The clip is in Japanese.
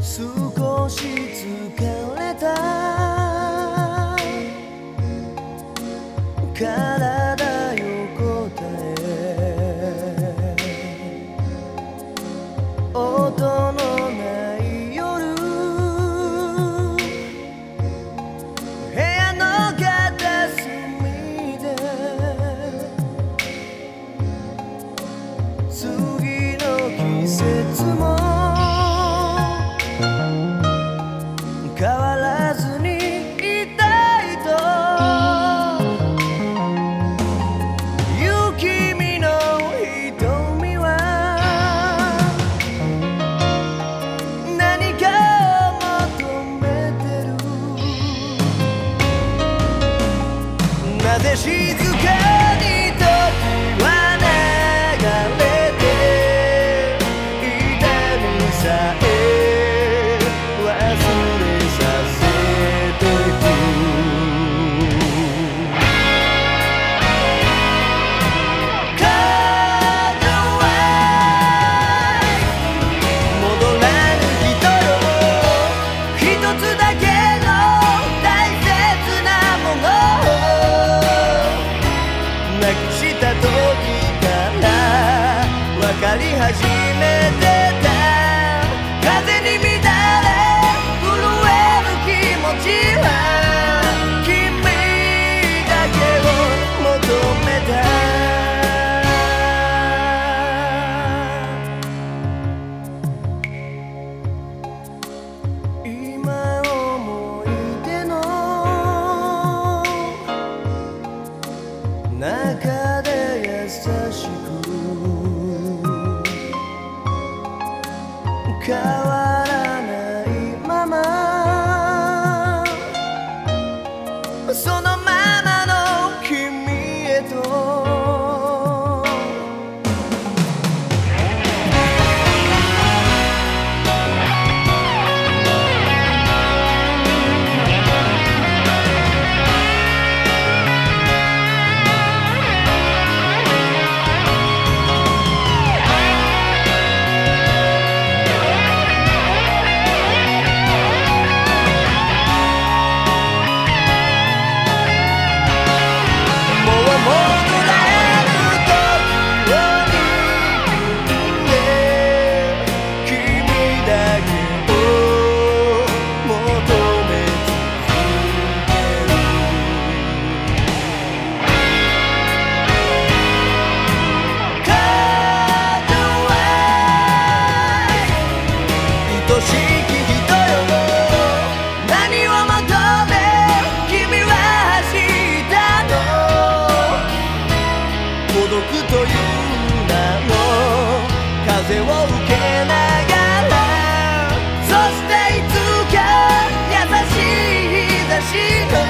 少故乡之 decide 中で優しく届という名の風を受けながら。そしていつか優しい日差しが